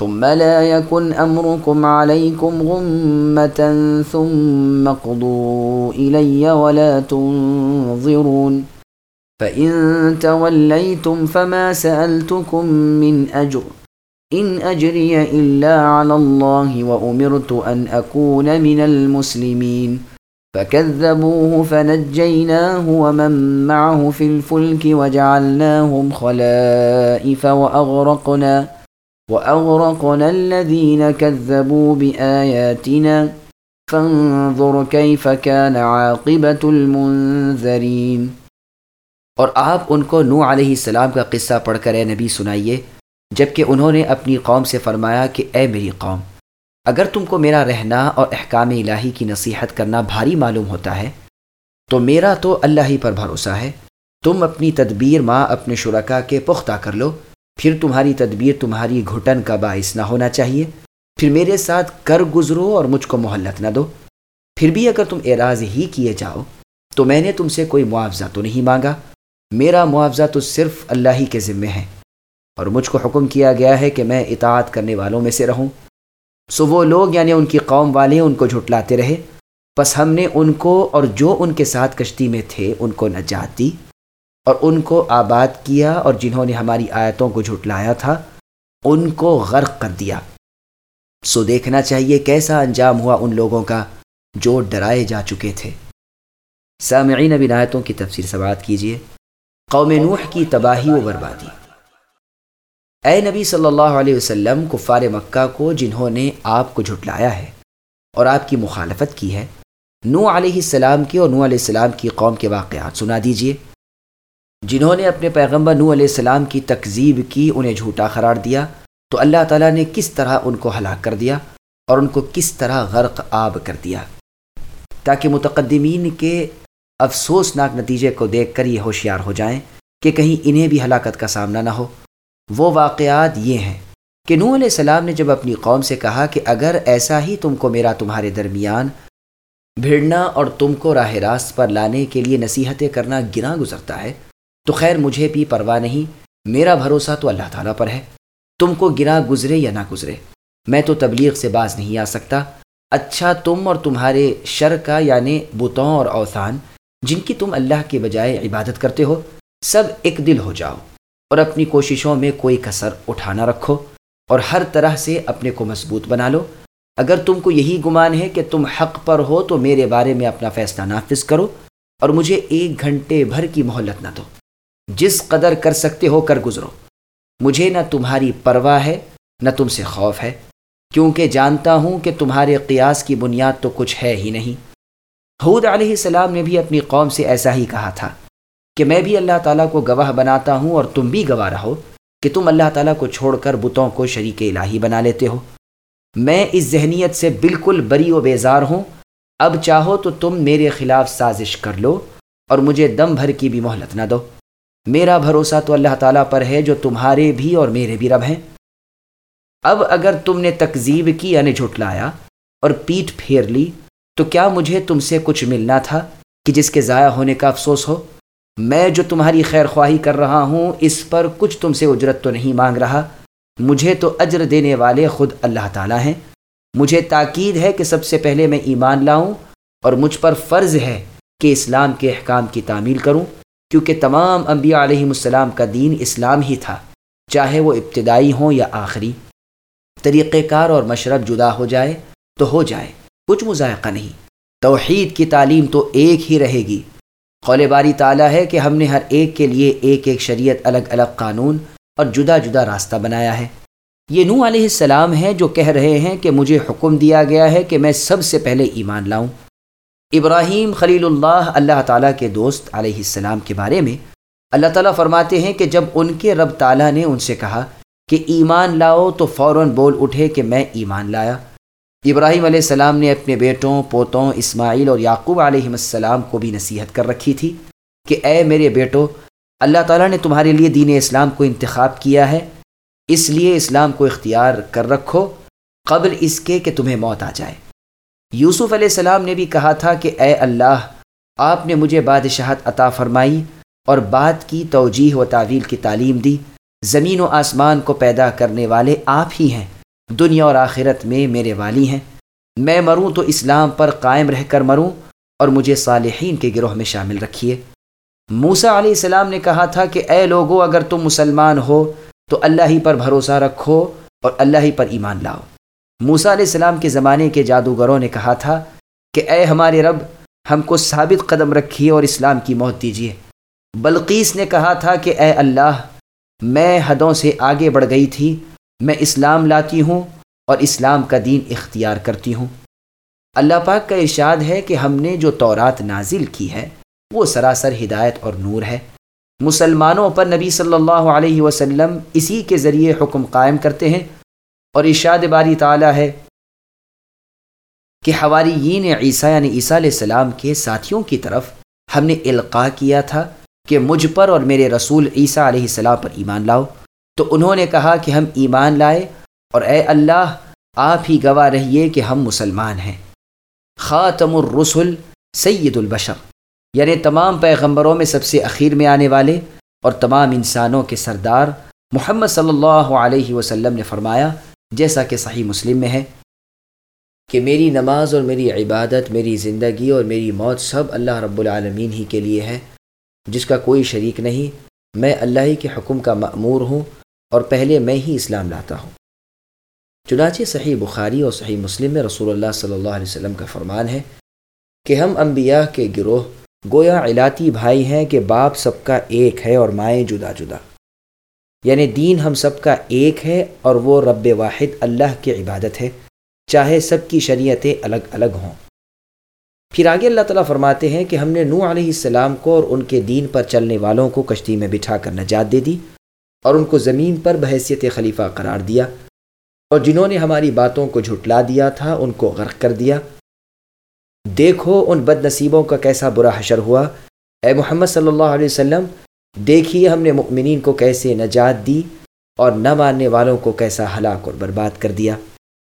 ثم لا يكن أمركم عليكم غمة ثم قضوا إلي ولا تنظرون. فإن توليتم فما سألتكم من أجر. إن أجري إلا على الله وأمرت أن أكون من المسلمين. فكذبوه فنجيناه ومن معه في الفلك وجعلناهم خلائف وأغرقنا. وأغرقنا الذين كذبوا بآياتنا فانظر كيف كان عاقبة المنذرين۔ اور آپ ان کو نو علیہ السلام کا قصہ پڑھ کر اے نبی سنائیے، جبکہ انہوں نے اپنی قوم سے فرمایا کہ اے میری قوم، اگر تم کو میرا رہنا اور احکام الہی کی نصیحت کرنا بھاری معلوم ہوتا ہے، تو میرا تو اللہ ہی پر بھروسہ ہے۔ تم اپنی تدبیر ماں اپنے شرکا کے پختہ کر لو۔ پھر تمہاری تدبیر تمہاری گھٹن کا باعث نہ ہونا چاہیے۔ پھر میرے ساتھ کر گزرو اور مجھ کو مہلت نہ دو۔ پھر بھی اگر تم اعراض ہی کیے جاؤ، تو میں نے تم سے کوئی معاوضہ تو نہیں مانگا۔ میرا معاوضہ تو صرف اللہ ہی کے ذمے ہے۔ اور مجھ کو حکم کیا گیا ہے کہ میں اطاعت کرنے والوں میں سے رہوں۔ سو وہ لوگ یعنی ان کی قوم والے ان کو جھٹلاتے رہے۔ بس ہم نے ان کو اور جو ان کے ساتھ کشتی میں تھے ان کو نجات دی۔ اور ان کو آباد کیا اور جنہوں نے ہماری آیتوں کو جھٹلایا تھا، ان کو غرق کر دیا۔ سو دیکھنا چاہیے کیسا انجام ہوا ان لوگوں کا جو ڈرائے جا چکے تھے۔ سامعین اب آیتوں کی تفسیر سے بات کیجیے قوم نوح کی تباہی و بربادی۔ اے نبی صلی اللہ علیہ وسلم، کفار مکہ کو جنہوں نے آپ کو جھٹلایا ہے اور آپ کی مخالفت کی ہے نو علیہ السلام کی اور نو علیہ السلام کی قوم کے واقعات سنا دیجیے جنہوں نے اپنے پیغمبر نو علیہ السلام کی تکذیب کی، انہیں جھوٹا قرار دیا۔ تو اللہ تعالیٰ نے کس طرح ان کو ہلاک کر دیا اور ان کو کس طرح غرق آب کر دیا؟ تاکہ متقدمین کے افسوسناک نتیجے کو دیکھ کر یہ ہوشیار ہو جائیں کہ کہیں انہیں بھی ہلاکت کا سامنا نہ ہو۔ وہ واقعات یہ ہیں کہ نو علیہ السلام نے جب اپنی قوم سے کہا کہ اگر ایسا ہی تم کو میرا تمہارے درمیان بھیڑنا اور تم کو راہ راست پر لانے کے لیے نصیحتیں کرنا گنا گزرتا ہے تو خیر مجھے بھی پرواہ نہیں، میرا بھروسہ تو اللہ تعالیٰ پر ہے۔ تم کو گرا گزرے یا نہ گزرے، میں تو تبلیغ سے باز نہیں آ سکتا۔ اچھا تم اور تمہارے شر کا یعنی بتوں اور اوثان، جن کی تم اللہ کے بجائے عبادت کرتے ہو، سب ایک دل ہو جاؤ اور اپنی کوششوں میں کوئی کثر اٹھانا رکھو اور ہر طرح سے اپنے کو مضبوط بنا لو۔ اگر تم کو یہی گمان ہے کہ تم حق پر ہو، تو میرے بارے میں اپنا فیصلہ نافذ کرو اور مجھے ایک گھنٹے بھر کی مہلت نہ دو۔ جس قدر کر سکتے ہو کر گزرو۔ مجھے نہ تمہاری پرواہ ہے، نہ تم سے خوف ہے، کیونکہ جانتا ہوں کہ تمہارے قیاس کی بنیاد تو کچھ ہے ہی نہیں۔ حود علیہ السلام نے بھی اپنی قوم سے ایسا ہی کہا تھا کہ میں بھی اللہ تعالیٰ کو گواہ بناتا ہوں اور تم بھی گواہ رہو کہ تم اللہ تعالیٰ کو چھوڑ کر بتوں کو شریک الہی بنا لیتے ہو۔ میں اس ذہنیت سے بالکل بری و بیزار ہوں۔ اب چاہو تو تم میرے خلاف سازش کر لو اور مجھے دم بھر کی بھی مہلت نہ دو۔ میرا بھروسہ تو اللہ تعالیٰ پر ہے جو تمہارے بھی اور میرے بھی رب ہیں۔ اب اگر تم نے تکذیب کی یعنی جھٹلایا اور پیٹ پھیر لی، تو کیا مجھے تم سے کچھ ملنا تھا کہ جس کے ضائع ہونے کا افسوس ہو؟ میں جو تمہاری خیر خواہی کر رہا ہوں، اس پر کچھ تم سے اجرت تو نہیں مانگ رہا۔ مجھے تو اجر دینے والے خود اللہ تعالیٰ ہیں۔ مجھے تاکید ہے کہ سب سے پہلے میں ایمان لاؤں اور مجھ پر فرض ہے کہ اسلام کے احکام کی تعمیل کروں۔ کیونکہ تمام انبیاء علیہ السلام کا دین اسلام ہی تھا، چاہے وہ ابتدائی ہوں یا آخری۔ طریقہ کار اور مشرب جدا ہو جائے تو ہو جائے، کچھ مذائقہ نہیں۔ توحید کی تعلیم تو ایک ہی رہے گی۔ قول باری تعالیٰ ہے کہ ہم نے ہر ایک کے لیے ایک ایک شریعت الگ الگ قانون اور جدا جدا راستہ بنایا ہے۔ یہ نو علیہ السلام ہیں جو کہہ رہے ہیں کہ مجھے حکم دیا گیا ہے کہ میں سب سے پہلے ایمان لاؤں۔ ابراہیم خلیل اللہ اللہ تعالیٰ کے دوست علیہ السلام کے بارے میں اللہ تعالیٰ فرماتے ہیں کہ جب ان کے رب تعالیٰ نے ان سے کہا کہ ایمان لاؤ تو فوراً بول اٹھے کہ میں ایمان لایا۔ ابراہیم علیہ السلام نے اپنے بیٹوں، پوتوں، اسماعیل اور یعقوب علیہ السلام کو بھی نصیحت کر رکھی تھی کہ اے میرے بیٹو، اللہ تعالیٰ نے تمہارے لیے دین اسلام کو انتخاب کیا ہے۔ اس لیے اسلام کو اختیار کر رکھو قبل اس کے کہ تمہیں موت آ جائے۔ یوسف علیہ السلام نے بھی کہا تھا کہ اے اللہ، آپ نے مجھے بادشاہت عطا فرمائی اور بات کی توجیح و تعویل کی تعلیم دی۔ زمین و آسمان کو پیدا کرنے والے آپ ہی ہیں، دنیا اور آخرت میں میرے والی ہیں۔ میں مروں تو اسلام پر قائم رہ کر مروں اور مجھے صالحین کے گروہ میں شامل رکھیے۔ موسا علیہ السلام نے کہا تھا کہ اے لوگو، اگر تم مسلمان ہو تو اللہ ہی پر بھروسہ رکھو اور اللہ ہی پر ایمان لاؤ۔ موسا علیہ السلام کے زمانے کے جادوگروں نے کہا تھا کہ اے ہمارے رب، ہم کو ثابت قدم رکھیے اور اسلام کی موت دیجیے۔ بلقیس نے کہا تھا کہ اے اللہ، میں حدوں سے آگے بڑھ گئی تھی، میں اسلام لاتی ہوں اور اسلام کا دین اختیار کرتی ہوں۔ اللہ پاک کا ارشاد ہے کہ ہم نے جو تورات نازل کی ہے، وہ سراسر ہدایت اور نور ہے۔ مسلمانوں پر نبی صلی اللہ علیہ وسلم اسی کے ذریعے حکم قائم کرتے ہیں اور ارشاد باری تعالیٰ ہے کہ حواریین عیسیٰ یعنی عیسیٰ علیہ السلام کے ساتھیوں کی طرف ہم نے القاع کیا تھا کہ مجھ پر اور میرے رسول عیسیٰ علیہ السلام پر ایمان لاؤ۔ تو انہوں نے کہا کہ ہم ایمان لائے اور اے اللہ، آپ ہی گواہ رہیے کہ ہم مسلمان ہیں۔ خاتم الرسل سید البشر یعنی تمام پیغمبروں میں سب سے اخیر میں آنے والے اور تمام انسانوں کے سردار محمد صلی اللہ علیہ وسلم نے فرمایا جیسا کہ صحیح مسلم میں ہے کہ میری نماز اور میری عبادت، میری زندگی اور میری موت سب اللہ رب العالمین ہی کے لیے ہے جس کا کوئی شریک نہیں۔ میں اللہ ہی کے حکم کا معمور ہوں اور پہلے میں ہی اسلام لاتا ہوں۔ چنانچہ صحیح بخاری اور صحیح مسلم میں رسول اللہ صلی اللہ علیہ وسلم کا فرمان ہے کہ ہم انبیاء کے گروہ گویا علاتی بھائی ہیں کہ باپ سب کا ایک ہے اور مائیں جدا جدا۔ یعنی دین ہم سب کا ایک ہے اور وہ رب واحد اللہ کی عبادت ہے، چاہے سب کی شریعتیں الگ الگ ہوں۔ پھر آگے اللہ تعالیٰ فرماتے ہیں کہ ہم نے نو علیہ السلام کو اور ان کے دین پر چلنے والوں کو کشتی میں بٹھا کر نجات دے دی اور ان کو زمین پر بحیثیت خلیفہ قرار دیا اور جنہوں نے ہماری باتوں کو جھٹلا دیا تھا، ان کو غرق کر دیا۔ دیکھو ان بد نصیبوں کا کیسا برا حشر ہوا۔ اے محمد صلی اللہ علیہ وسلم دیکھیے ہم نے مؤمنین کو کیسے نجات دی اور نہ ماننے والوں کو کیسا ہلاک اور برباد کر دیا۔